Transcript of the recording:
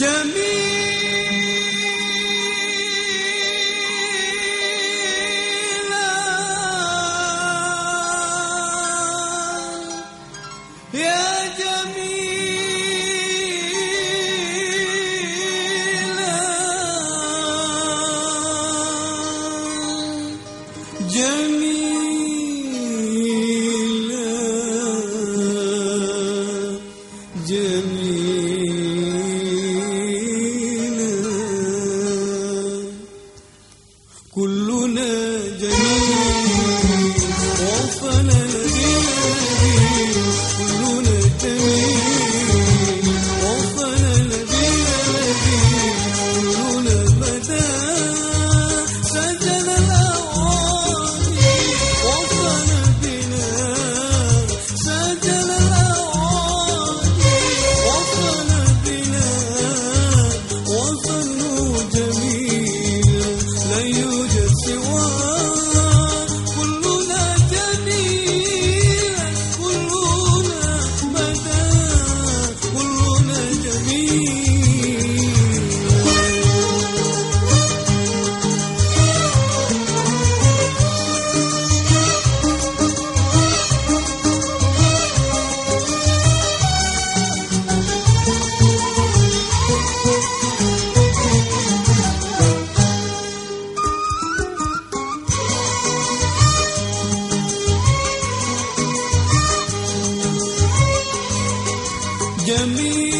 June. Rio, o me.